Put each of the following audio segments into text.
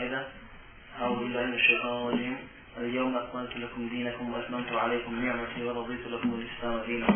المائدة أعوذ بالله من الشيطان الرجيم. اليوم أكملت لكم دينكم وأتممت عليكم نعمتي ورضيت لكم الإسلام دينا.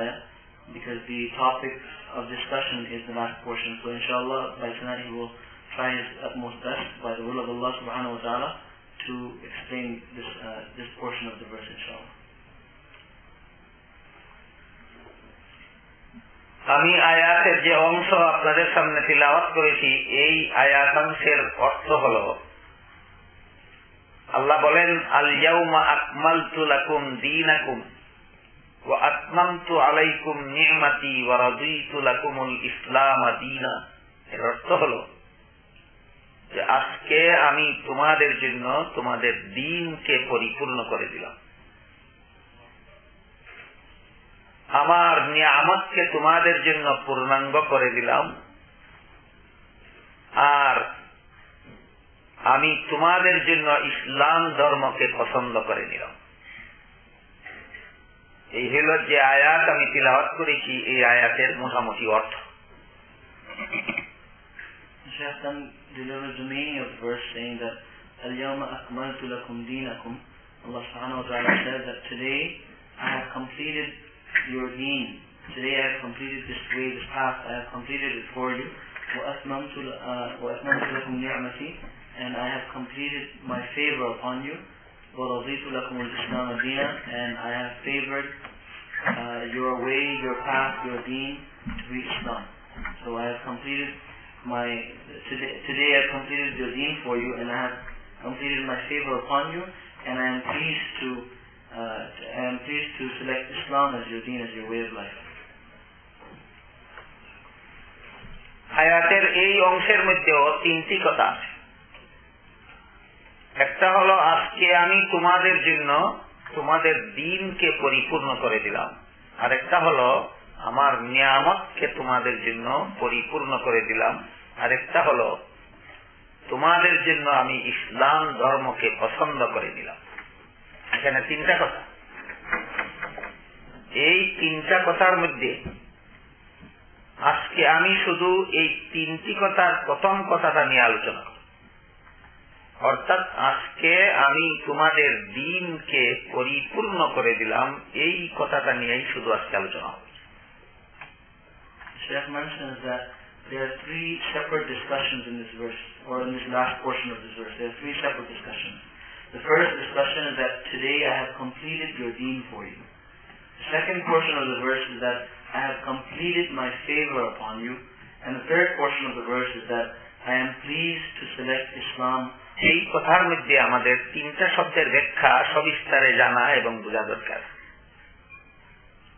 ayah because the topic of discussion is the last portion. So inshallah by tonight he will try his utmost best by the will of Allah subhanahu wa ta'ala to explain this, uh, this portion of the verse inshallah. আমি আয়াতের যে অংশ আপনাদের সামনে তিলাওয়াত করেছি এই আয়াতাংশের অর্থ হল আল্লাহ বলেন আল ইয়াউমা আকমালতু লাকুম দীনাকুম আজকে আমি তোমাদের জন্য তোমাদের দিনকে পরিপূর্ণ করে দিলাম। আমার নিয়ামতকে তোমাদের জন্য পূর্ণাঙ্গ করে দিলাম। আর আমি তোমাদের জন্য ইসলাম ধর্মকে পছন্দ করে নিলাম। এই হল যে আয়াত আমি তিলাওয়াত করেছি এই আয়াতের মোটামুটি অর্থ Sheikh then delivers the meaning of the verse saying that اليوم أكملت لكم دينكم Allah subhanahu wa ta'ala says that today I have completed your deen. Today I have completed this way, this path, I have completed it for you. وَأَتْمَمْتُ وَأَتْمَمْتُ لَكُمْ نِعْمَتِي And I have completed my favor upon you. وَرَضِيتُ لَكُمُ الْإِسْلَامَ دِينًا And I have favored uh, your way, your path, your deen to be Islam. So I have completed my, today, today I have completed your deen for you and I have completed my favor upon you and I am pleased to uh, I am pleased to select Islam as your deen, as your way of life. হায়াতের এই অংশের মধ্যেও তিনটি কথা আছে একটা হলো আজকে আমি তোমাদের জন্য তোমাদের দিনকে পরিপূর্ণ করে দিলাম। আর একটা হলো, আমার নিয়ামতকে তোমাদের জন্য পরিপূর্ণ করে দিলাম। আর একটা হলো, তোমাদের জন্য আমি ইসলাম ধর্মকে পছন্দ করে দিলাম এখানে তিনটা কথা। এই তিনটা কথার মধ্যে, আজকে আমি শুধু এই তিনটি কথার প্রথম কথাটা নিয়ে আলোচনা অর্থাৎ আজকে আমি তোমাদের দিনকে পরিপূর্ণ করে দিলাম এই কথাটা নিয়েই শুধু আজকে আলোচনা হবে Sheikh mentions that there are three separate discussions in this verse, or in this last portion of this verse. There are three separate discussions. The first discussion is that today I have completed your deen for you. The second portion of the verse is that I have completed my favor upon you. And the third portion of the verse is that এই কথার মধ্যে আমাদের তিনটা শব্দের ব্যাখ্যা সবিস্তারে জানা এবং বোঝা দরকার।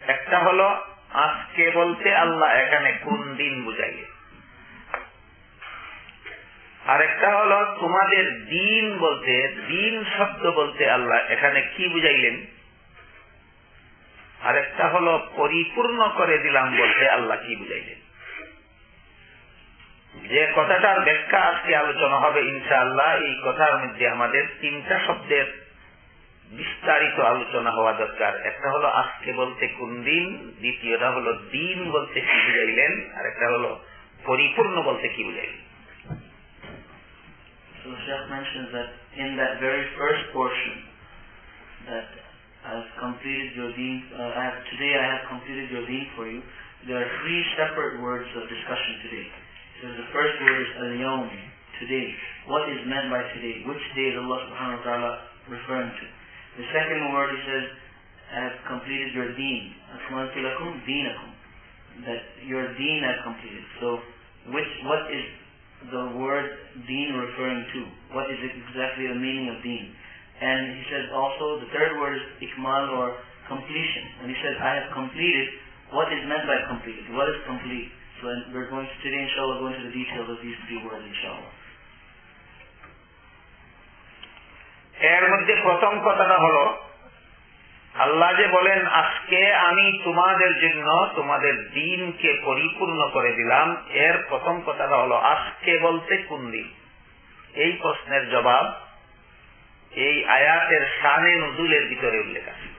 একটা হলো, আজকে বলতে আল্লাহ এখানে কোন দিন আরেকটা হলো, তোমাদের দিন বলতে, দিন শব্দ বলতে আল্লাহ এখানে কি বুঝাইলেন? আরেকটা হলো, পরিপূর্ণ করে দিলাম বলতে আল্লাহ কি বুঝাইলেন? যে কথাটার ব্যাখ্যা আজকে আলোচনা হবে ইনশাআল্লাহ এই কথার মধ্যে আমাদের তিনটা শব্দের বিস্তারিত আলোচনা হওয়া দরকার একটা হলো আজকে বলতে কোন দিন দ্বিতীয়টা হলো দিন বলতে কি বুঝাইলেন আর একটা হলো পরিপূর্ণ বলতে কি বুঝাইলেন So Sheikh mentions that in that very first portion that I have completed your deen, uh, I have, today I have completed your deen for you, there are three separate words of discussion today. So the first word is al-yawm, today. What is meant by today? Which day is Allah subhanahu wa ta'ala referring to? The second word he says, I have completed your deen. Akmaltu lakum deenakum. That your deen I completed. So which what is the word deen referring to? What is exactly the meaning of deen? And he says also the third word is ikmal or completion. And he says, I have completed. What is meant by completed? What is complete? So we're going to, today, inshallah go into the details of these three words, inshallah. এর মধ্যে প্রথম কথাটা হলো, আল্লাহ যে বলেন, আজকে আমি তোমাদের জন্য তোমাদের দিনকে পরিপূর্ণ করে দিলাম। এর প্রথম কথাটা হলো, আজকে বলতে কোন দিন? এই প্রশ্নের জবাব এই আয়াতের সানে নজুলের ভিতরে উল্লেখ আছে।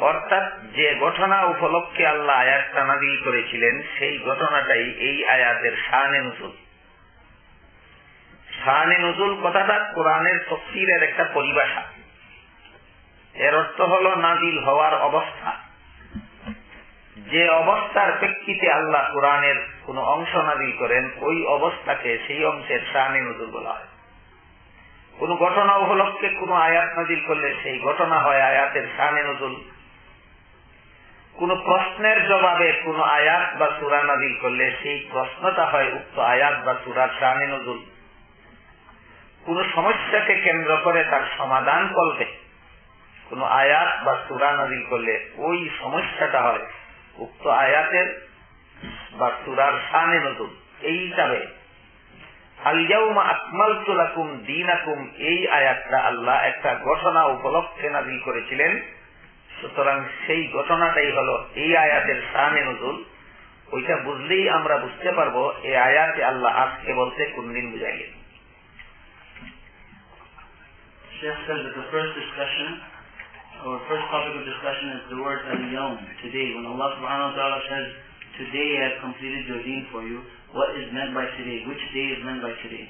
অর্থাৎ যে ঘটনা উপলক্ষে আল্লাহ আয়াতটা নাদিল করেছিলেন, সেই ঘটনাটাই এই আয়াতের শানে নজুল। শানে নজুল কথাটা কোরআনের তফসিলের একটা পরিভাষা। এর অর্থ হল নাজিল হওয়ার অবস্থা। যে অবস্থার প্রেক্ষিতে আল্লাহ কোরআনের কোন অংশ নাজিল করেন, ওই অবস্থাকে সেই অংশের শানে নজুল বলা হয়। কোন ঘটনা উপলক্ষে কোন আয়াত নাজিল করলে সেই ঘটনা হয় আয়াতের শানে নজুল। কোন প্রশ্নের জবাবে কোন আয়াত বা সুরা নাজিল করলে সেই প্রশ্নটা হয় উক্ত আয়াত বা সুরার শানে নজুল। কোন সমস্যাকে কেন্দ্র করে তার সমাধান করবে কোন আয়াত বা সুরা নাজিল করলে ওই সমস্যাটা হয় উক্ত আয়াতের বা সুরার শানে নজুল। এই হিসাবে আলিয়াউমা আকমাল তুলাকুম দিন আকুম এই আয়াতটা আল্লাহ একটা ঘটনা উপলক্ষে নাজিল করেছিলেন। সুতরাং সেই ঘটনাটাই হলো এই আয়াতের শানে নজুল ওইটা বুঝলেই আমরা বুঝতে পারবো এই আয়াতে আল্লাহ আজকে বলতে কোন দিন বুঝাইলেন Sheikh says that the first discussion, or first topic of discussion is the word al-yawm, today. When Allah subhanahu wa ta'ala says, today I have completed your deen for you, what is meant by today? Which day is meant by today?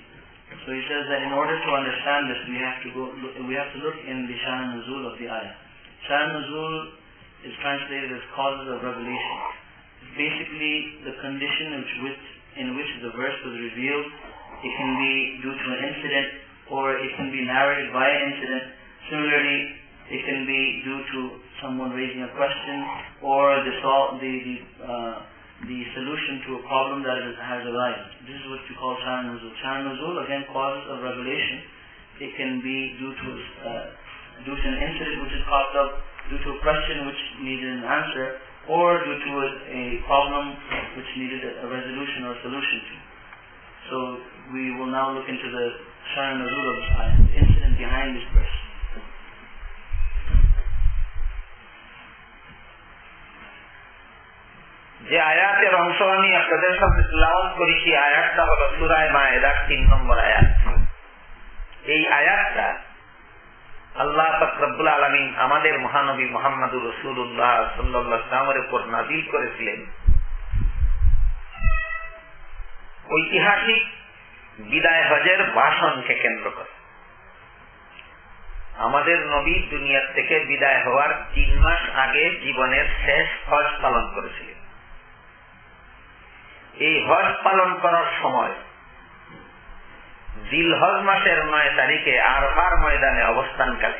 So he says that in order to understand this, we have to go, we have to look in the Shan Nuzul of the ayah. Shan Nuzul is translated as causes of revelation. It's basically the condition in which, in which the verse was revealed. It can be due to an incident, or it can be narrated by an incident. Similarly, it can be due to someone raising a question, or the, the, the, uh, the solution to a problem that has arisen. This is what you call. Shan Nuzul, again, causes of revelation. It can be due to uh, due to an incident which has popped up, due to a question which needed an answer, or due to a, a problem which needed a, a resolution or a solution to. So we will now look into the Sharan Nuzul of this ayah, the incident behind this verse. যে আয়াতের অংশ আমি আপনাদের সামনে লাউন করেছি আয়াতটা হলো সুরায় মায়েদার তিন নম্বর আয়াত এই আয়াতটা আল্লাহ ফকরবুল আলমিন আমাদের মহানবী মোহাম্মদুর রসুল্লাহ সাল্লামের উপর নাজিল করেছিলেন। ঐতিহাসিক বিদায় হজের ভাষণকে কেন্দ্র করে। আমাদের নবী দুনিয়ার থেকে বিদায় হওয়ার তিন মাস আগে জীবনের শেষ হজ পালন করেছিলেন। এই হজ পালন করার সময় জিলহজ মাসের নয় তারিখে আরহার ময়দানে অবস্থানকালে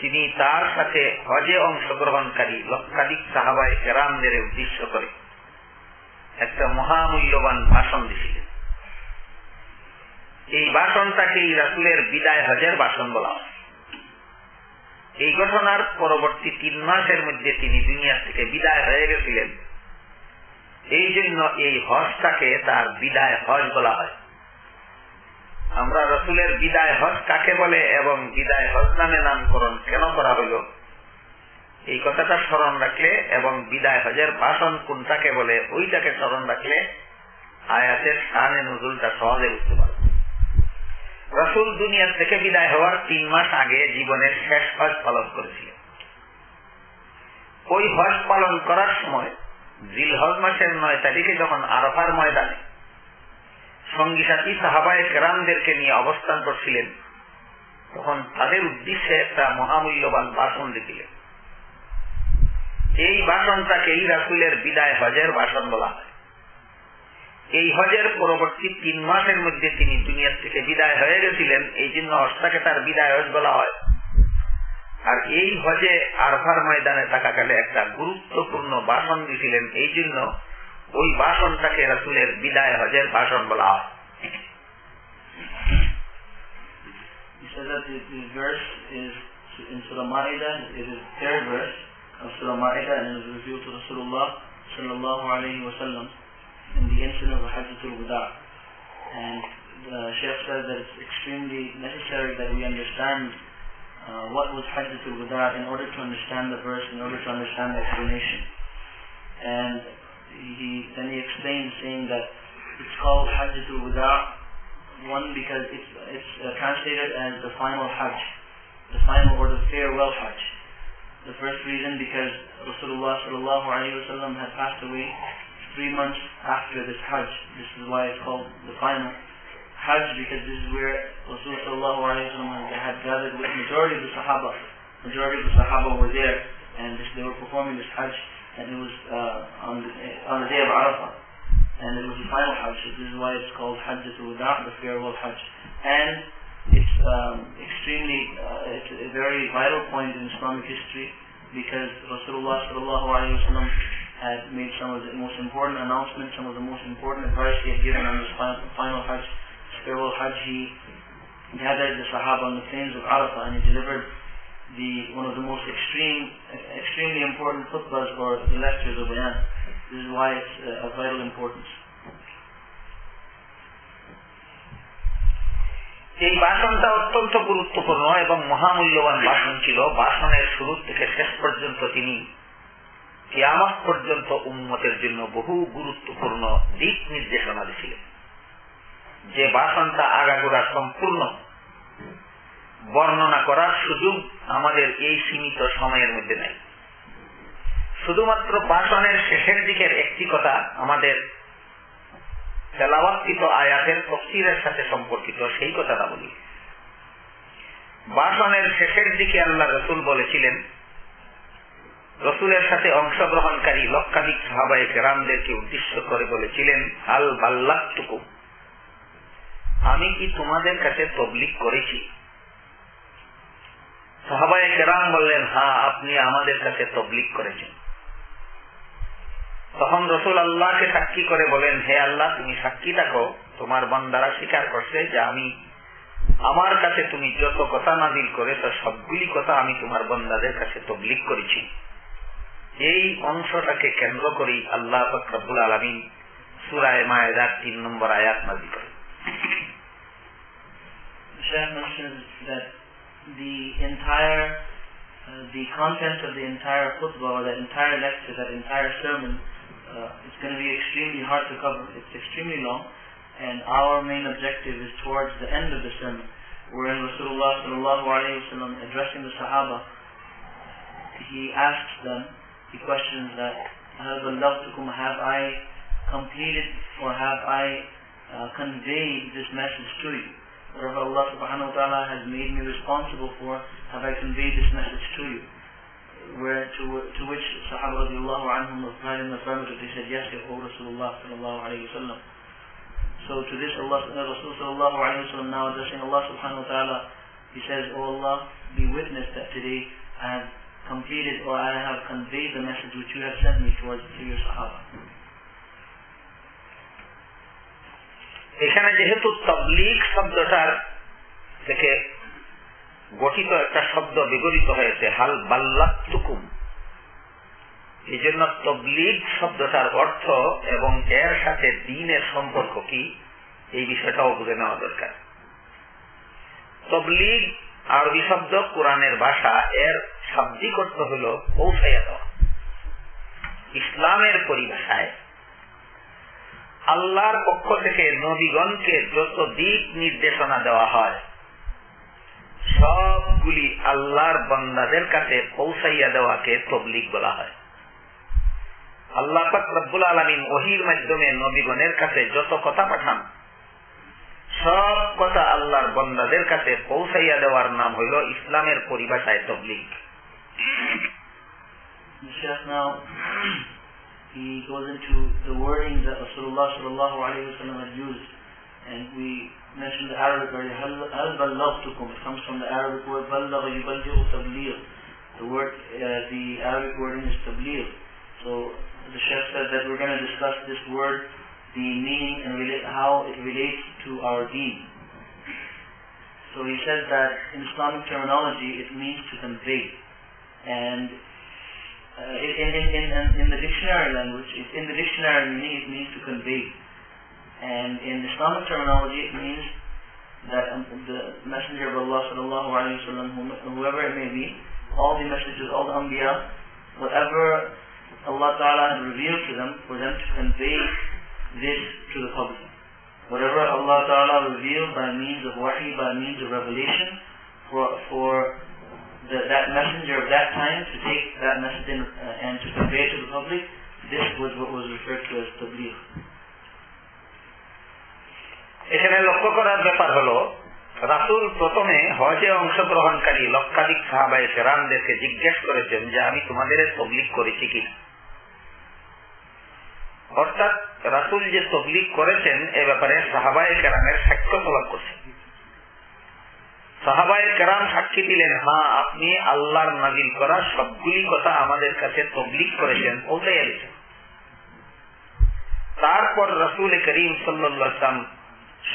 তিনি তার সাথে হজে অংশগ্রহণকারী লক্ষাধিক সাহাবাই কেরামদের উদ্দেশ্য করে একটা মহামূল্যবান ভাষণ দিছিলেন। এই ভাষণটাকে রাসুলের বিদায় হজের ভাষণ বলা এই ঘটনার পরবর্তী তিন মাসের মধ্যে তিনি দুনিয়া থেকে বিদায় হয়ে গেছিলেন। এই জন্য এই হজটাকে তার বিদায় হজ বলা হয়। আমরা রসুলের বিদায় হজ কাকে বলে এবং বিদায় হজ নামে নামকরণ কেন করা হইল এই কথাটা স্মরণ রাখলে এবং বিদায় হজের ভাষণ কোনটাকে বলে ওইটাকে স্মরণ রাখলে আয়াতের সানে নজরুলটা সহজে বুঝতে পারবে। রসুল দুনিয়ার থেকে বিদায় হওয়ার তিন মাস আগে জীবনের শেষ হজ পালন করেছিলেন। ওই হজ পালন করার সময় জিলহজ মাসের নয় তারিখে যখন আরফার ময়দানে সঙ্গী সাথী সাহাবায় কেরামদেরকে নিয়ে অবস্থান করছিলেন, তখন তাদের উদ্দেশ্যে একটা মহামূল্যবান ভাষণ দিছিলেন এই ভাষণটাকেই রাসুলের বিদায় হজের ভাষণ বলা হয়। এই হজের পরবর্তী তিন মাসের মধ্যে তিনি দুনিয়ার থেকে বিদায় হয়ে গেছিলেন, এই জন্য হজটাকে তার বিদায় হজ বলা হয়। আর এই হজে আরফার ময়দানে থাকাকালে একটা গুরুত্বপূর্ণ ভাষণ দিয়েছিলেন এই জন্য ওই ভাষণটাকে রাসুলের বিদায় হজের ভাষণ বলা হয় in Surah Ma'idah, it is third verse of Surah Ma'idah and it was revealed to Rasulullah sallallahu alayhi wa sallam in the incident of Hajjatul Wada. And the Sheikh says that it's extremely necessary that we understand uh, what was Hajjatul Wada in order to understand the verse, in order to understand the explanation. And he then he explained saying that it's called Hajjatul Wada, one because it's, it's uh, translated as the final Hajj, the final or the farewell Hajj. The first reason because Rasulullah sallallahu alaihi wasallam had passed away three months after this Hajj. This is why it's called the final Hajj because this is where Rasulullah had gathered with majority of the Sahaba. Majority of the Sahaba were there and they were performing this Hajj and it was uh, on, the, on the day of Arafah. And it was the final Hajj, so this is why it's called Hajj al-Wada, the farewell Hajj. And it's um, extremely, uh, it's a very vital point in Islamic history because Rasulullah had made some of the most important announcements, some of the most important advice he had given on this final, final Hajj, farewell Hajj. He gathered the Sahaba on the plains of Arafah and he delivered the one of the most extreme, extremely important khutbahs or the lectures of Bayan. This is why it's uh, of vital importance. এই বাসনটা অত্যন্ত গুরুত্বপূর্ণ এবং মহামূল্যবান বাসন ছিল বাসনের শুরু থেকে শেষ পর্যন্ত তিনি কিয়ামত পর্যন্ত উন্মতের জন্য বহু গুরুত্বপূর্ণ দিক নির্দেশনা দিয়েছিলেন যে বাসনটা আগাগোড়া সম্পূর্ণ বর্ণনা করার সুযোগ আমাদের এই সীমিত সময়ের মধ্যে নাই। শুধুমাত্র বাসনের শেষের দিকের একটি কথা আমাদের তেলাবাত্তিত আয়াতের তফসিরের সাথে সম্পর্কিত, সেই কথাটা বলি। বাসনের শেষের দিকে আল্লাহ রসুল বলেছিলেন, রসুলের সাথে অংশগ্রহণকারী লক্ষাধিক সাহাবাই গ্রামদেরকে উদ্দেশ্য করে বলেছিলেন আল বাল্লাটুকু আমি কি তোমাদের কাছে তবলিক করেছি? সাহাবাই কেরাম বললেন হ্যাঁ আপনি আমাদের কাছে তবলিক করেছেন। তখন রসুল আল্লাহকে সাক্ষী করে বলেন, হে আল্লাহ, তুমি সাক্ষী থাকো। তোমার বন্দারা স্বীকার করছে যে আমি, আমার কাছে তুমি যত কথা নাজিল করে তো সবগুলি কথা আমি তোমার বন্দাদের কাছে তবলিক করেছি। এই অংশটাকে কেন্দ্র করেই আল্লাহ ফকরাবুল আলমিন সুরায় মায়েদার তিন নম্বর আয়াত নাজিল করে that the entire uh, the content of the entire khutbah or that entire lecture, that entire sermon uh, it's going to be extremely hard to cover. It's extremely long, and our main objective is towards the end of the sermon, wherein Rasulullah sallallahu wasallam addressing the Sahaba, he asks them, he questions that, have I completed or have I uh, conveyed this message to you? Whatever Allah subhanahu wa ta'ala has made me responsible for, have I conveyed this message to you? where to, to which Sahaba radiallahu anhum replied in the affirmative, they said, yes, Ya Rasulullah sallallahu alayhi wa sallam. So to this Allah, Rasul sallallahu alayhi wa sallam now addressing Allah subhanahu wa ta'ala, he says, O Allah, be witness that today I have completed or I have conveyed the message which you have sent me towards to your Sahaba. এখানে যেহেতু তবলিগ শব্দটার থেকে গঠিত একটা শব্দ বিগরিত হয়েছে, হাল বাল্লাতুকুম এই জন্য তবলিগ শব্দটার অর্থ এবং এর সাথে দিনের সম্পর্ক কি, এই বিষয়টাও বুঝে নেওয়া দরকার। তবলিগ আরবি শব্দ কোরআনের ভাষা, এর শাব্দিক অর্থ হল পৌঁছাইয়া দেওয়া। ইসলামের পরিভাষায় আল্লাহর পক্ষ থেকে নবীগণকে যত দিক নির্দেশনা দেওয়া হয়, সবগুলি আল্লাহর বন্দাদের কাছে পৌঁছাইয়া দেওয়াকে তবলিক বলা হয়। আল্লাহ রব্বুল আলমিন ওহির মাধ্যমে নবীগণের কাছে যত কথা পাঠান, সব কথা আল্লাহর বন্দাদের কাছে পৌঁছাইয়া দেওয়ার নাম হইল ইসলামের পরিভাষায় তবলিক he goes into the wording that Rasulullah sallallahu alayhi wasallam had used. And we mentioned the Arabic word, Hal ballaghtukum. It comes from the Arabic word, ballagh yuballighu tabligh. The word, uh, the Arabic wording is tabligh. So the chef said that we're going to discuss this word, the meaning and relate, how it relates to our deen. So he says that in Islamic terminology, it means to convey. And in, in, in, in, the dictionary language, in the dictionary meaning it means to convey. And in Islamic terminology, it means that um, the Messenger of Allah sallallahu alayhi wa whoever it may be, all the messages, all the Anbiya, whatever Allah Ta'ala has revealed to them, for them to convey this to the public. Whatever Allah Ta'ala revealed by means of wahi, by means of revelation, for, for the, that messenger of that time to take that message in, uh, and to convey it to the public, this was what was referred to as tabligh. এখানে লক্ষ্য করার ব্যাপার হলো রাসুল প্রথমে হজে অংশগ্রহণকারী লক্ষাধিক সাহাবাই ফেরানদেরকে জিজ্ঞেস করেছেন যে আমি তোমাদের তবলিক করেছি কি অর্থাৎ রাসুল যে তবলিক করেছেন এ ব্যাপারে সাহাবায় কেরামের সাক্ষ্য প্রলাপ করছেন সাহাবায় কেরাম সাক্ষী দিলেন হ্যাঁ আপনি আল্লাহর নাজিল করা সবগুলি কথা আমাদের কাছে তবলিক করেছেন। দিয়েছেন তারপর রসুল করিম সাল্লাম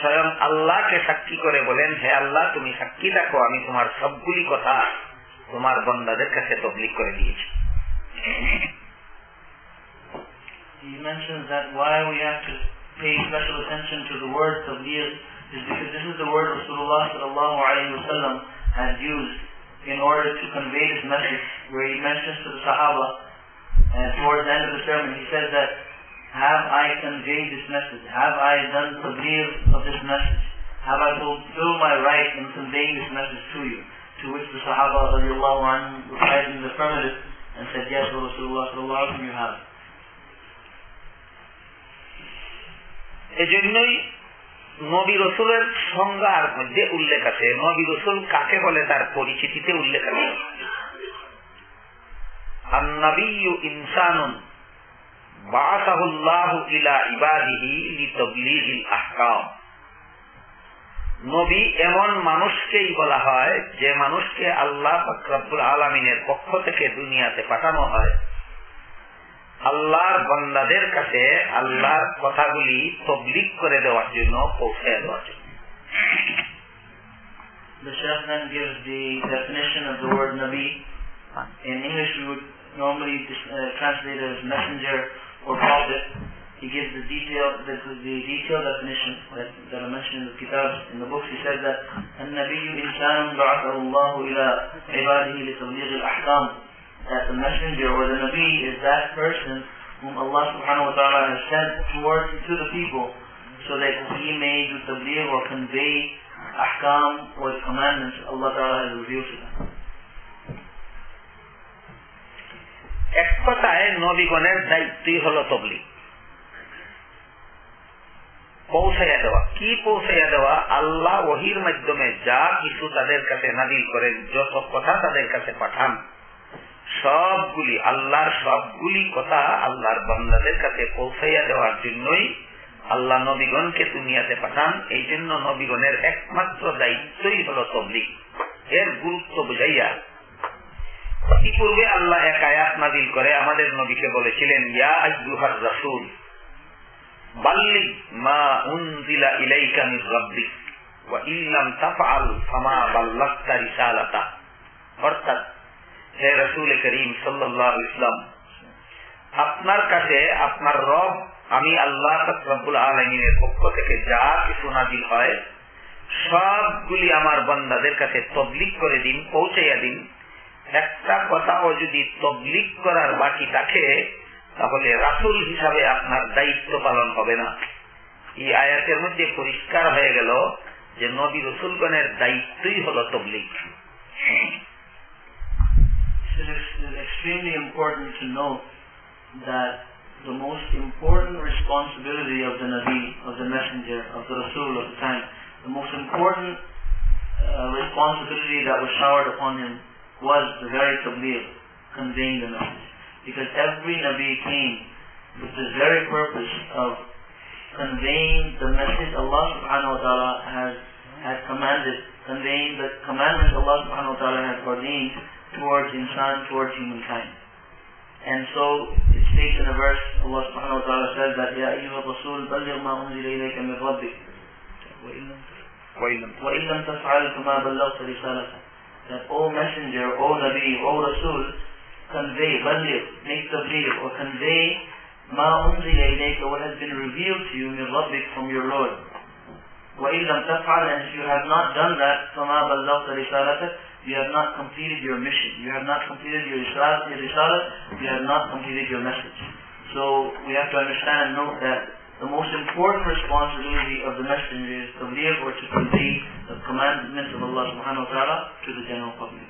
স্বয়ং আল্লাহকে সাক্ষী করে বলেন, হে আল্লাহ, তুমি সাক্ষী রাখো আমি তোমার সবগুলি কথা তোমার বন্দাদের কাছে তবলিক করে দিয়েছি। He mentions that why we have to pay special attention to the word tabligh is because this is the word Rasulullah sallallahu alayhi wasallam has used in order to convey his message where he mentions to the Sahaba and towards the end of the sermon he says that have I conveyed this message? Have I done tabligh of this message? Have I fulfilled my right in conveying this message to you? To which the Sahaba radiallahu anhu replied in the affirmative and said, Yes, Rasulullah sallallahu alayhi wa sallam, you have. It নবী রসুলের সংজ্ঞার মধ্যে উল্লেখ আছে। নবী রসুল কাকে বলে? তার পরিচিতিতে উল্লেখ আছে। নবী এমন মানুষকেই বলা হয় যে মানুষকে আল্লাহ আলমিনের পক্ষ থেকে দুনিয়াতে পাঠানো হয়। আল্লাহর বন্দাদের কাছে আল্লাহর কথাগুলি তবলিক করে দেওয়ার জন্য পৌঁছে দেওয়ার জন্য The Shaykh then gives the definition of the word Nabi. In English we would normally uh, translate it as messenger or prophet. He gives the detail, the, the detailed definition that, that I mentioned in the kitab, in the books. He says that النبي إنسان بعثه الله إلى عباده لتبليغ الأحكام that the messenger or the Nabi is that person whom Allah subhanahu wa ta'ala has sent towards to the people so that he may do tabligh or convey ahkam or commandments Allah ta'ala has revealed to them. এক কথায় নবীগণের দায়িত্বই হলো তবলিগ পৌঁছাইয়া দেওয়া কি পৌঁছাইয়া দেওয়া আল্লাহ ওহির মাধ্যমে যা কিছু তাদের কাছে নাদিল করেন যত কথা তাদের কাছে পাঠান সবগুলি, আল্লাহর সবগুলি কথা আল্লাহর বন্দাদের কাছে পৌঁছাইয়া দেওয়ার জন্যই আল্লাহ নবীগণকে দুনিয়াতে পাঠান। এই জন্য নবীগণের একমাত্র দায়িত্বই হল তবলিগ। এর গুরুত্ব বুঝাইয়া ইতিপূর্বে আল্লাহ এক আয়াত নাজিল করে, আমাদের নবীকে বলেছিলেন, ইয়া আইয়ুহার রাসূল, বাল্লিগ মা উনজিলা ইলাইকা মির রাব্বিক, ওয়া ইল্লাম তাফআল ফামা বাল্লাগতা রিসালাতা। অর্থাৎ হে রসুল করিম ইসলাম আপনার কাছে, আপনার রব, আমি আল্লাহ আলমিনের পক্ষ থেকে যা কিছু নাজিল হয়, সবগুলি আমার বন্দাদের কাছে তবলিক করে দিন, পৌঁছাইয়া দিন। একটা কথাও যদি তবলিক করার বাকি থাকে, তাহলে রাসুল হিসাবে আপনার দায়িত্ব পালন হবে না। এই আয়াতের মধ্যে পরিষ্কার হয়ে গেল যে নবী রসুলগণের দায়িত্বই হল তবলিক। Extremely important to note that the most important responsibility of the Nabi, of the Messenger, of the Rasul of the time, the most important uh, responsibility that was showered upon him was the very tabligh, conveying the message. Because every Nabi came with the very purpose of conveying the message Allah subhanahu wa ta'ala has, has commanded, conveying the commandments Allah subhanahu wa ta'ala has ordained towards insan, towards humankind. And so it states in a verse, Allah subhanahu wa ta'ala says that, يَا أَيُّهَا الرَّسُولُ بَلِّغْ مَا أُنزِلَ إِلَيْكَ مِنْ رَبِّكَ وَإِن لَمْ تَفْعَلْ فَمَا بَلَّغْتَ رِسَالَتَهُ That, O Messenger, O Nabi, O Rasul, convey, بَلِّغ, make tabligh, or convey ما أنزل إليك what has been revealed to you من ربك from your Lord وإن لم تفعل and if you have not done that فما بلغت رسالتك you have not completed your mission you have not completed your risala, your risala you have not completed your message so we have to understand and note that the most important responsibility of the messenger is to live or to convey the commandments of Allah subhanahu wa ta'ala to the general public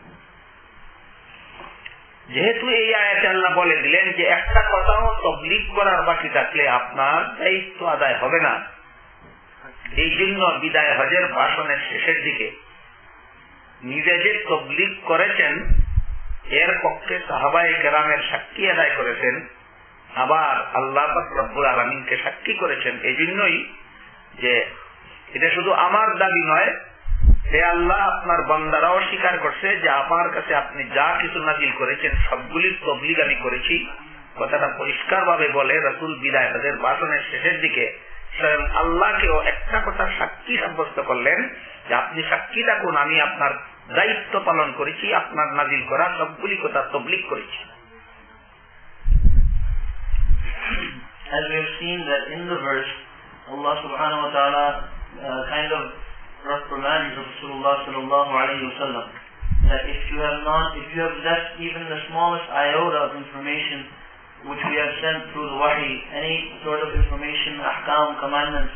যেহেতু এই আয়াতে আল্লাহ বলে দিলেন যে একটা কথাও তবলিগ করার বাকি থাকলে আপনার দায়িত্ব আদায় হবে না এই জন্য বিদায় হজের ভাষণের শেষের দিকে নিজে যে তবলিগ করেছেন, এর পক্ষে সাহাবাই গ্রামের সাক্ষী আদায় করেছেন, আবার আল্লাহ রব্বুল আলমিনকে সাক্ষী করেছেন। এই জন্যই যে এটা শুধু আমার দাবি নয়, হে আল্লাহ, আপনার বন্দারাও স্বীকার করছে যে আমার কাছে আপনি যা কিছু নাজিল করেছেন সবগুলির তবলিগ আমি করেছি। কথাটা পরিষ্কার ভাবে বলে, রসুল বিদায়, তাদের ভাষণের শেষের দিকে স্বয়ং আল্লাহকেও একটা কথা সাক্ষী সাব্যস্ত করলেন যে আপনি সাক্ষী থাকুন আমি আপনার দায়িত্ব পালন করেছি আপনার নাজিল করা সবগুলি কথা তবলিগ করেছি As we have seen that in the verse, Allah subhanahu wa ta'ala uh, kind of reprimands Rasulullah sallallahu alayhi wa sallam that if you have not, if you have left even the smallest iota of information which we have sent through the wahi, any sort of information, ahkam, commandments,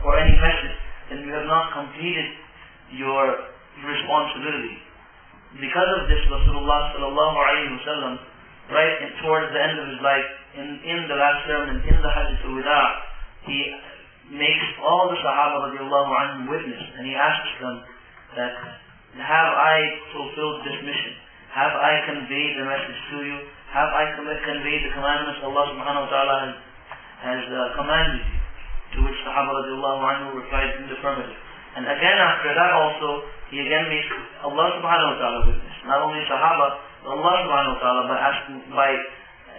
or any message, then you have not completed your responsibility. Because of this, Rasulullah sallallahu alayhi right towards the end of his life, in, in the last sermon, in the Hadith al-Wida, he makes all the Sahaba radiallahu anhum witness, and he asks them that, have I fulfilled this mission? Have I conveyed the message to you? Have I conveyed the commandments Allah subhanahu wa ta'ala has, has uh, commanded? To which Sahaba radiallahu anhu replied in the affirmative. And again after that also, he again makes Allah subhanahu wa ta'ala witness. Not only Sahaba, but Allah subhanahu wa ta'ala by asking, by,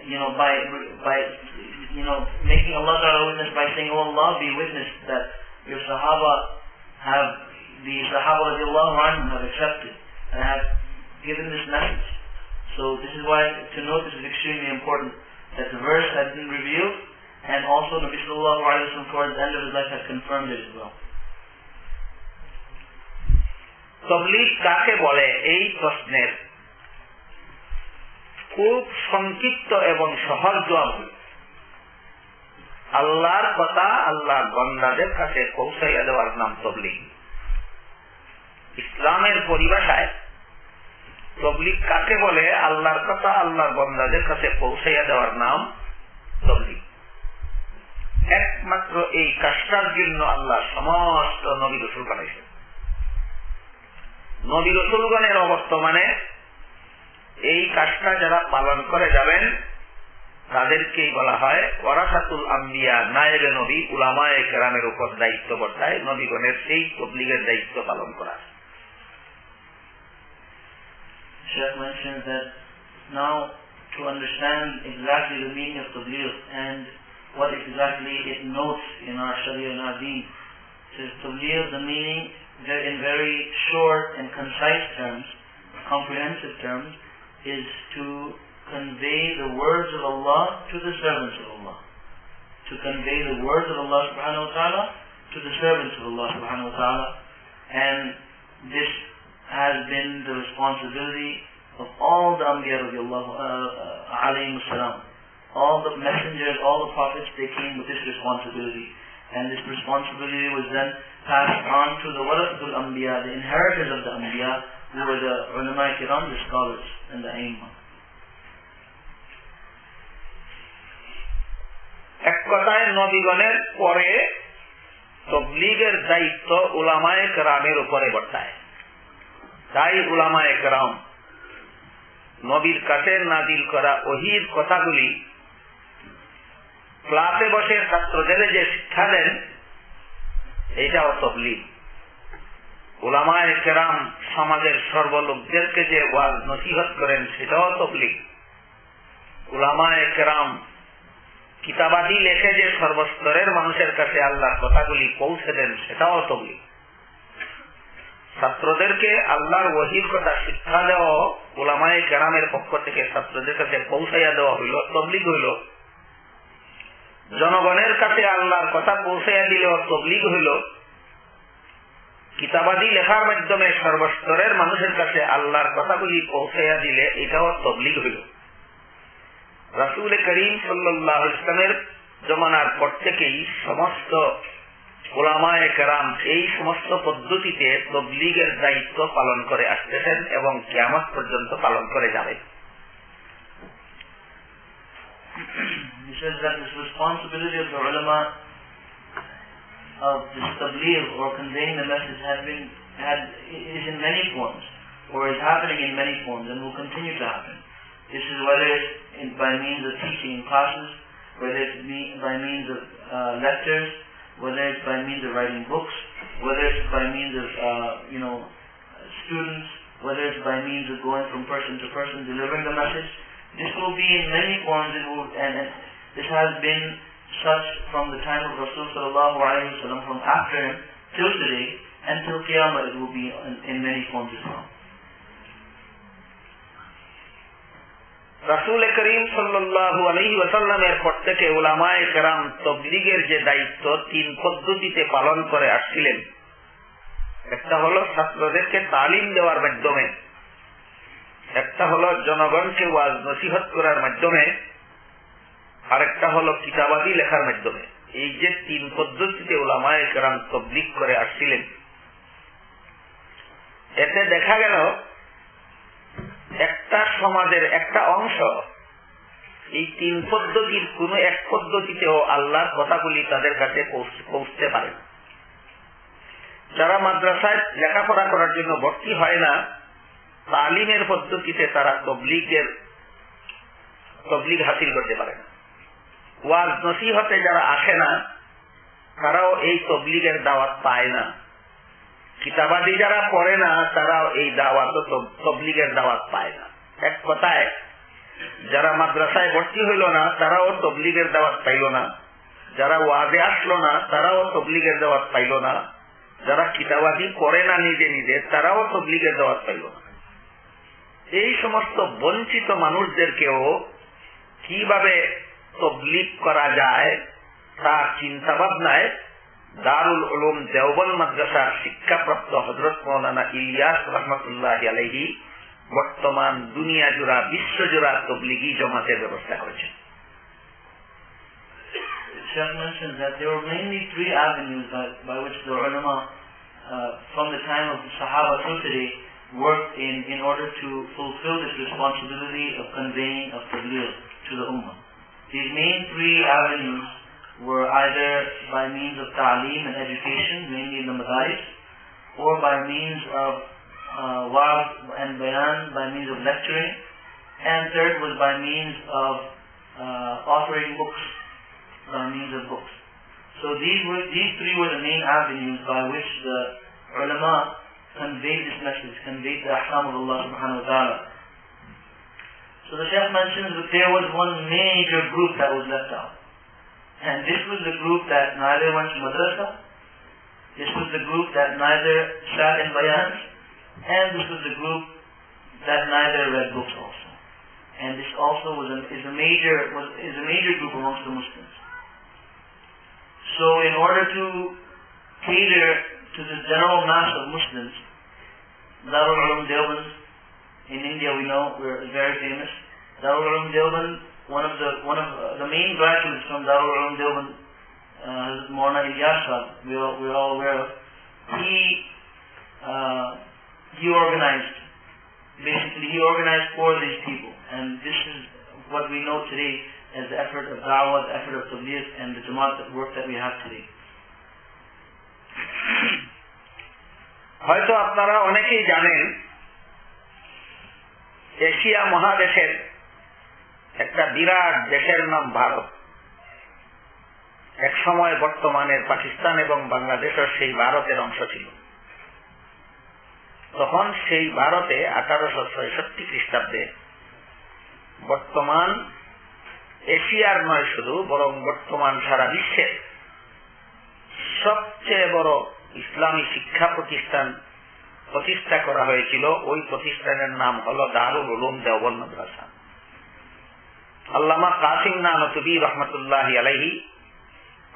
you know, by, by, you know, making Allah ta'ala witness by saying, Oh Allah, be witness that your Sahaba have, the Sahaba radiallahu anhu have accepted and have given this message. So this is why to note this is extremely important that the verse has been revealed and also Nabi sallallahu alayhi wa sallam towards the end of his life has confirmed it as well. তবলিগ কাকে বলে এই প্রশ্নের খুব সংক্ষিপ্ত এবং সহজ জবাব আল্লাহর কথা আল্লাহর বন্দাদের কাছে পৌঁছাইয়া দেওয়ার নাম তবলিগ ইসলামের পরিভাষায় তবলিগ কাকে বলে? আল্লাহর কথা আল্লাহর বন্দাদের কাছে পৌঁছাইয়া দেওয়ার নাম তবলিগ। একমাত্র এই কাজটার জন্য আল্লাহ সমস্ত নবী রসুল বানাইছেন নবী রসুলগণের অবর্তমানে এই কাজটা যারা পালন করে যাবেন, তাদেরকেই বলা হয় ওরাসাতুল আম্বিয়া, নায়েবে নবী, উলামায়ে কেরামের উপর দায়িত্ব বর্তায় নবীগণের সেই তবলিগের দায়িত্ব পালন করা। Sheikh mentions that now to understand exactly the meaning of tabligh and what exactly it notes in our Sharia and our deen. Says tabligh, the meaning in very short and concise terms, comprehensive terms, is to convey the words of Allah to the servants of Allah. To convey the words of Allah subhanahu wa ta'ala to the servants of Allah subhanahu wa ta'ala. And this has been the responsibility of all the Anbiya radiallahu uh, alayhim salam. All the messengers, all the prophets, they came with this responsibility. And this responsibility was then passed on to the Warathul Anbiya, the inheritors of the Anbiya, who were the ulama kiram, the scholars, and the aimah. এক কথায় নবীগণের পরে তবলিগের দায়িত্ব উলামায়ে কেরামের উপরে বর্তায় তাই উলামায়ে একরাম নবীর কাছে নাজিল করা ওহির কথাগুলি ক্লাসে বসে ছাত্রদের যে শিক্ষা দেন এইটাও তবলিগ। ওলামায় কেরাম সমাজের সর্বলোকদেরকে যে ওয়াজ নসিহত করেন, সেটাও তবলিগ। ওলামায় কেরাম কিতাবাদি লেখে যে সর্বস্তরের মানুষের কাছে আল্লাহর কথাগুলি পৌঁছে দেন, সেটাও তবলিগ। ছাত্রদেরকে আল্লাহর ওহির কথা শিক্ষা দেওয়া ওলামায় কেরামের পক্ষ থেকে ছাত্রদের কাছে পৌঁছাইয়া দেওয়া হইল, তবলিগ হইল। জনগণের কাছে আল্লাহর কথা পৌঁছাইয়া দিলেও তবলিগ হইল। কিতাবাদি লেখার মাধ্যমে সর্বস্তরের মানুষের কাছে আল্লাহর কথাগুলি পৌঁছাইয়া দিলে এটাও তবলিগ হইল। রাসুল করিম সাল্লাহ ইসলামের জমানার পর থেকেই সমস্ত ওলামায় কেরাম এই সমস্ত পদ্ধতিতে তবলিগের দায়িত্ব পালন করে আসতেছেন এবং কেয়ামত পর্যন্ত পালন করে যাবেন of this tabligh or conveying the message has been had is in many forms or is happening in many forms and will continue to happen. This is whether it's in, by means of teaching in classes, whether it's by means of uh, lectures, whether it's by means of writing books, whether it's by means of, uh, you know, students, whether it's by means of going from person to person, delivering the message. This will be in many forms it will, and this has been such from the time of Rasul sallallahu from after him till today, and till Qiyamah it will be in, in many forms as well. করিম আলহি ওসাল্লামের পর থেকে ওলামায় কেরাম তবলিগের যে দায়িত্ব, তিন পদ্ধতিতে পালন করে আসছিলেন। একটা হলো ছাত্রদেরকে তালিম দেওয়ার মাধ্যমে, একটা হলো জনগণকে ওয়াজ নসিহত করার মাধ্যমে, আরেকটা হলো কিতাবাদি লেখার মাধ্যমে। এই যে তিন পদ্ধতিতে ওলামায় কেরাম তবলিগ করে আসছিলেন। এতে দেখা গেল একটা সমাজের একটা অংশ, এই তিন পদ্ধতির কোন এক পদ্ধতিতেও আল্লাহর কথাগুলি তাদের কাছে পৌঁছতে পারে যারা মাদ্রাসায় লেখাপড়া করার জন্য ভর্তি হয় না, তালিমের পদ্ধতিতে তারা তবলিগের, তবলিগ হাসিল করতে পারে ওয়াজ নসিহতে যারা আসে না, তারাও এই তবলিগের দাওয়াত পায় না। কিতাবাদি যারা পড়ে না, তারাও এই দাওয়াত, তবলিগের দাওয়াত পায় না। এক কথায়, যারা মাদ্রাসায় ভর্তি হইল না, তারাও তবলিগের দাওয়াত পাইল না। যারা ওয়াজে আসলো না, তারাও তবলিগের দাওয়াত পাইল না। যারা কিতাবাদি করে না নিজে নিজে, তারাও তবলিগের দাওয়াত পাইল না। এই সমস্ত বঞ্চিত মানুষদেরকেও কীভাবে তবলিগ করা যায় তার চিন্তা ভাবনায় দারুল উলুম দেওবন মাদ্রাসার শিক্ষাপ্রাপ্ত হজরত মৌলানা ইলিয়াস রহমতুল্লাহ আলহি বর্তমান দুনিয়া জোড়া বিশ্ব জোড়া তবলিগি জমাতের ব্যবস্থা করেছেন Sheikh mentioned that there were mainly three avenues by, by which the ulama uh, from the time of the Sahaba till today worked in, in order to fulfill this responsibility of conveying of tabligh to the ummah. These main three avenues were either by means of ta'aleem and education, mainly in the madaris, or by means of uh, wa'az and bayan, by means of lecturing, and third was by means of uh, authoring books, by means of books. So these were these three were the main avenues by which the ulama conveyed this message, conveyed the ahkam of Allah subhanahu wa ta'ala. So the Shaykh mentions that there was one major group that was left out. And this was the group that neither went to madrasa, this was the group that neither sat in bayans, and this was the group that neither read books also. And this also was a, is a major was, is a major group amongst the Muslims. So in order to cater to the general mass of Muslims, Darul Ulum Deoband in India we know we're very famous. Darul Ulum Deoband one of the one of uh, the main graduates from Darul Ulum Deoband, uh, Morna Ilyas we are we're all aware of. He uh, he organized basically he organized for these people, and this is what we know today as the effort of Dawah, the effort of Tabligh, and the Jamaat work that we have today. হয়তো আপনারা অনেকেই জানেন Asia মহাদেশের একটা বিরাট দেশের নাম ভারত। এক সময় বর্তমানের পাকিস্তান এবং বাংলাদেশের সেই ভারতের অংশ ছিল। তখন সেই ভারতে আঠারোশো ছয়ষট্টি খ্রিস্টাব্দে বর্তমান এশিয়ার নয় শুধু, বরং বর্তমান সারা বিশ্বের সবচেয়ে বড় ইসলামী শিক্ষা প্রতিষ্ঠান প্রতিষ্ঠা করা হয়েছিল। ওই প্রতিষ্ঠানের নাম হল দারুল উলুম দেওবন মাদ্রাসা। আল্লামা কাসিম নানতুবি রহমতুল্লাহ আলাইহি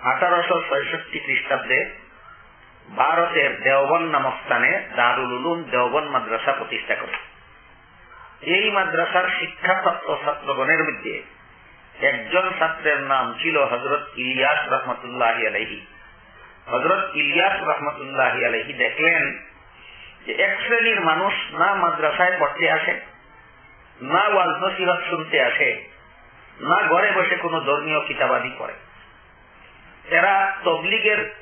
আঠারোশো ছয়ষট্টি খ্রিস্টাব্দে ভারতের দেওবন নামক স্থানে দারুল উলুম দেওবন মাদ্রাসা প্রতিষ্ঠা করে। এই মাদ্রাসার শিক্ষাপ্রাপ্ত ছাত্রগণের মধ্যে একজন ছাত্রের নাম ছিল হজরত ইলিয়াস রহমতুল্লাহ আলহি হজরত ইলিয়াস রহমতুল্লাহ আলহি দেখলেন যে এক শ্রেণির মানুষ না মাদ্রাসায় পড়তে আসে, না ওয়াজ নসিহত শুনতে আসে না ঘরে বসে কোনো ধর্মীয় কিতাবাদি করে। এরা তবলিগের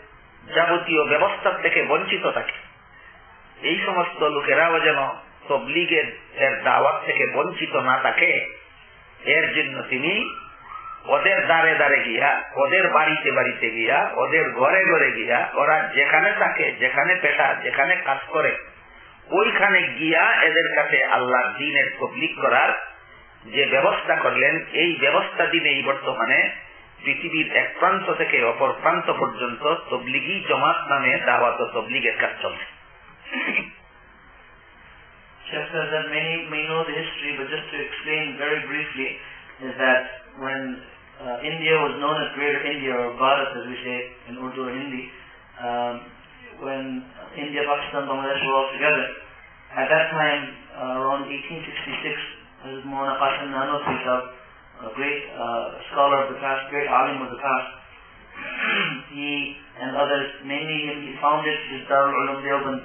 যাবতীয় ব্যবস্থার থেকে বঞ্চিত থাকে। এই সমস্ত লোকেরাও যেন তবলিগের এর দাওয়াত থেকে বঞ্চিত না থাকে, এর জন্য তিনি ওদের দ্বারে দ্বারে গিয়া, ওদের বাড়িতে বাড়িতে গিয়া, ওদের ঘরে ঘরে গিয়া, ওরা যেখানে থাকে, যেখানে পেশা, যেখানে কাজ করে, ওইখানে গিয়া এদের কাছে আল্লাহ দিনের তবলিক করার যে ব্যবস্থা করলেন এই ব্যবস্থা দিনেই বর্তমানে পৃথিবীর এক প্রান্ত থেকে অপর প্রান্ত পর্যন্ত তবলিগি জমাত নামে দাওয়াত তবলিগের কাজ চলছে Sheikh says that many may know the history, but just to explain very briefly, is that when uh, India was known as Greater India or Bharat as we say in Urdu or Hindi, um, when India, Pakistan, Bangladesh were all together, at that time, uh, around 1866, Hazrat Mona Qasim Nanotri a great uh, scholar of the past, great alim of the past, he and others, mainly him, he founded this Darul Ulum Deoband,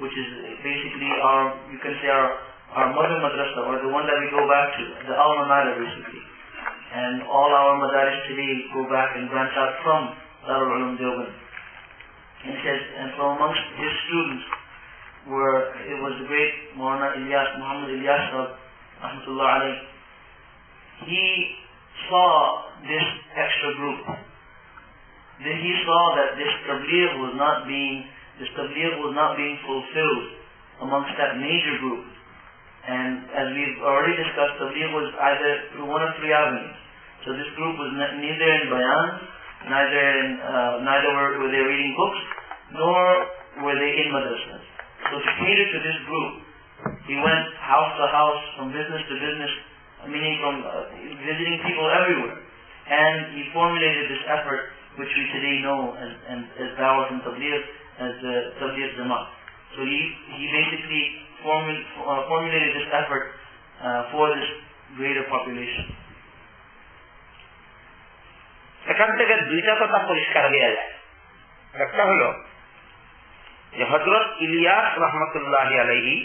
which is basically our, you can say our, our mother madrasa, or the one that we go back to, the alma mater basically. And all our madaris today go back and branch out from Darul Ulum Deoband. And he says, and from amongst his students were, it was the great Maulana Ilyas, Muhammad Ilyas, he saw this extra group. Then he saw that this tabligh was not being, this tabligh was not being fulfilled amongst that major group. And as we've already discussed, tabligh was either through one of three avenues. So this group was neither in bayan, neither in, uh, neither were, were they reading books, nor were they in madrasas. So to cater to this group, he went house to house, from business to business, meaning from uh, visiting people everywhere. And he formulated this effort, which we today know as, and, as Dawah and Tabligh, as the uh, Tabligh Jamaat. So he, he basically formul, uh, formulated this effort uh, for this greater population. এখান থেকে দুইটা কথা পরিষ্কার হয়ে যায় একটা হলো যে হজরত ইলিয়াস রহমতুল্লাহ আলহী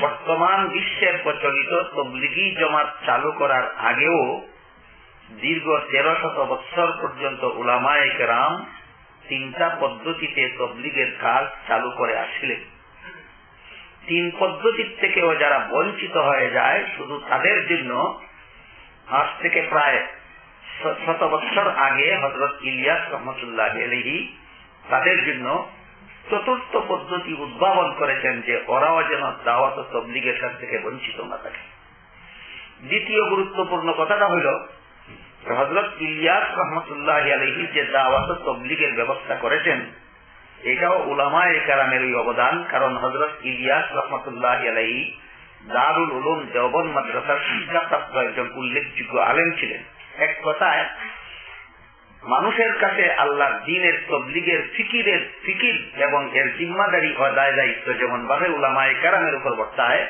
বর্তমান বিশ্বের প্রচলিত তবলিগি জমাত চালু করার আগেও দীর্ঘ তেরো শত বৎসর পর্যন্ত উলামায় কেরাম তিনটা পদ্ধতিতে তবলিগের কাজ চালু করে আসছিলেন। তিন পদ্ধতির থেকেও যারা বঞ্চিত হয়ে যায়, শুধু তাদের জন্য, আজ থেকে প্রায় শত বৎসর আগে হজরত ইলিয়াস রহমতুল্লাহ তাদের জন্য চতুর্থ পদ্ধতি উদ্ভাবন করেছেন যে ওরাও যেন দাওয়াত তবলিগের কাছ থেকে বঞ্চিত না থাকে। দ্বিতীয় গুরুত্বপূর্ণ কথাটা হইল হজরত ইলিয়াস রহমতুল্লাহ আলহি যে দাওয়াত তবলিগের ব্যবস্থা করেছেন, এটাও উলামায় কারামের অবদান, কারণ হজরত ইলিয়াস রহমতুল্লাহ আলহি দারুল উলুম দেওবন মাদ্রাসার শিক্ষাপ্রাপ্ত একজন উল্লেখযোগ্য আলেম ছিলেন। এক কথায় মানুষের কাছে আল্লাহ দিনের তবলিগের ফিকিরের ফিকির এবং এর জিম্মাদারি ও দায় দায়িত্ব যেমন ভাবে উলামায় কারামের উপর বর্তায়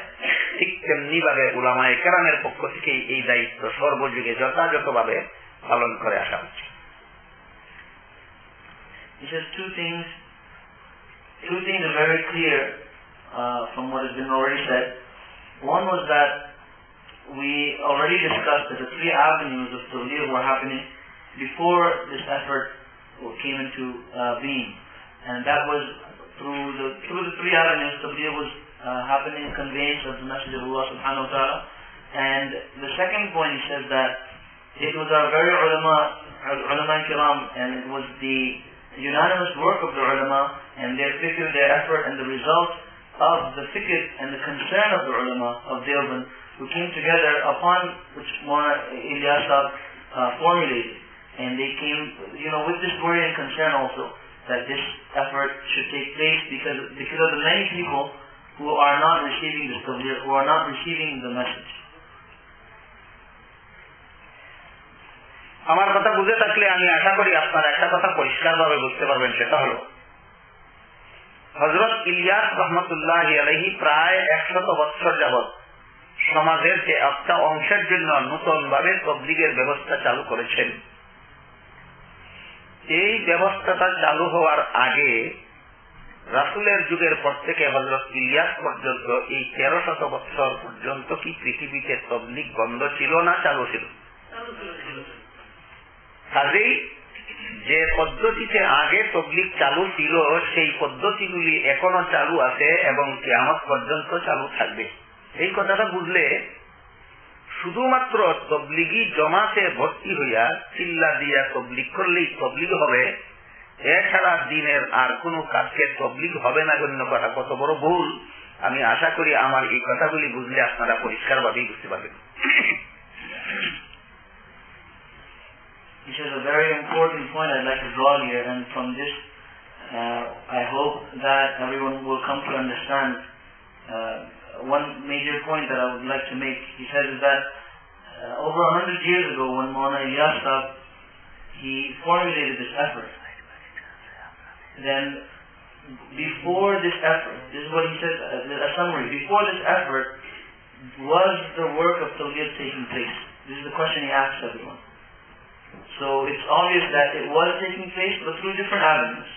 ঠিক তেমনি ভাবে উলামায় কারামের পক্ষ থেকে এই দায়িত্ব সর্বযুগে যথাযথভাবে পালন করে আসা He says two things. Two things are very clear uh, from what has been already said. One was that we already discussed that the three avenues of Tawliq were happening before this effort came into uh, being. And that was through the through the three avenues, tabligh was uh, happening, conveyance of the message of Allah subhanahu wa ta'ala. And the second point he says that it was our very ulama, ulama kiram, and it was the unanimous work of the ulama and their fikr, their effort, and the result of the fikr and the concern of the ulama of Deoband who came together upon which Mona Ilyas uh, formulated. And they came, you know, with this worry and concern also that this effort should take place because, because of the many people who are not receiving this tabligh, who are not receiving the message. আমার কথা বুঝে থাকলে আমি আশা করি আপনার একটা কথা পরিষ্কারভাবে বুঝতে পারবেন সেটা হলো হজরত ইলিয়াস রহমতুল্লাহ আলহি প্রায় একশত বৎসর যাবৎ সমাজের যে একটা অংশের জন্য নতুন ভাবে তবলিগের ব্যবস্থা চালু করেছেন এই ব্যবস্থাটা চালু হওয়ার আগে রাসুলের যুগের পর থেকে হজরত ইলিয়াস পর্যন্ত এই তেরো শত বৎসর পর্যন্ত কি পৃথিবীতে তবলিগ বন্ধ ছিল না চালু ছিল? কাজেই যে পদ্ধতিতে আগে তবলিক চালু ছিল, সেই পদ্ধতিগুলি এখনও চালু আছে এবং কেমন পর্যন্ত চালু থাকবে। এই কথাটা বুঝলে শুধুমাত্র তবলিগি জমাতে ভর্তি হইয়া চিল্লা দিয়া তবলিগ করলেই তবলিগ হবে এছাড়া দিনের আর কোন কাজকে তবলিগ হবে না গণ্য করা কত বড় ভুল। আমি আশা করি আমার এই কথাগুলি বুঝলে আপনারা পরিষ্কার ভাবেই বুঝতে পারবেন। This is a very important point I'd like to draw here, and from this, uh, I hope that everyone will come to understand uh, one major point that I would like to make. He says is that uh, over a hundred years ago, when Maulana Ilyas he formulated this effort, then before this effort, this is what he says as a summary, before this effort, was the work of Tawhid taking place? This is the question he asks everyone. So it's obvious that it was taking place, but through different avenues.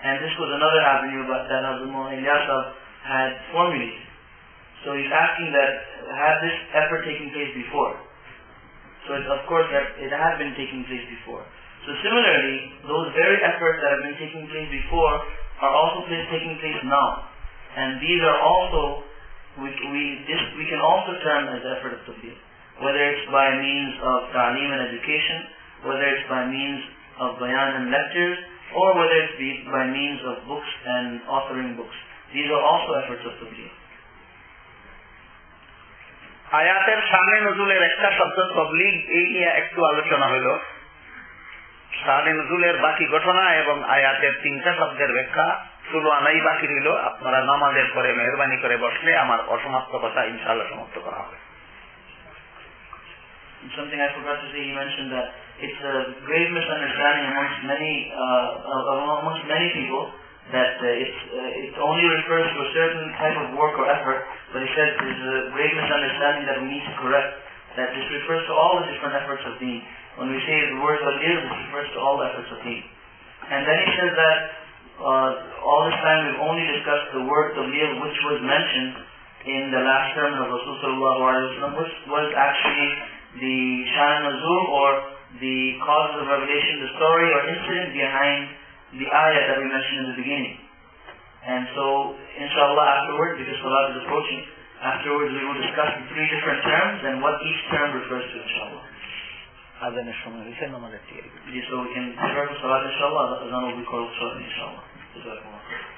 And this was another avenue that Maulana Ilyasab had formulated. So he's asking that, had this effort taken place before? So of course that it had been taking place before. So similarly, those very efforts that have been taking place before are also taking place now. And these are also, we, we, this, we can also term as effort of tabligh. Whether it's by means of ta'aleem and education, whether it's by means of bayan and lectures, or whether it's be by means of books and authoring books. These are also efforts of tabligh. আয়াতের সামনে নজুলের একটা শব্দ তবলিগ এই নিয়ে একটু আলোচনা হইল সামনে নজুলের বাকি ঘটনা এবং আয়াতের তিনটা শব্দের ব্যাখ্যা শুধু আনাই বাকি রইল। আপনারা নামাজের পরে মেহরবানি করে বসলে আমার অসমাপ্ত কথা ইনশাল্লাহ সমাপ্ত করা হবে। Something I forgot to say, he mentioned that it's a grave misunderstanding amongst many, uh, amongst many people. That uh, uh, it only refers to a certain type of work or effort, but he says there's a great misunderstanding that we need to correct, that this refers to all the different efforts of deen. When we say the word Walil, this refers to all the efforts of deen. And then he says that uh, all this time we've only discussed the word Tablil, which was mentioned in the last sermon of Rasulullah was, was actually the Shan Nazul or the cause of revelation, the story or incident behind the ayah that we mentioned in the beginning. And so, inshallah, afterwards, because Salat is approaching, afterwards we will discuss the three different terms and what each term refers to, inshallah. আজানের সময় হয়েছে নামাজের ঠিক Yeah, so we can refer to Salat, inshallah, then will be called Salat, inshallah. Jazakumullah khair.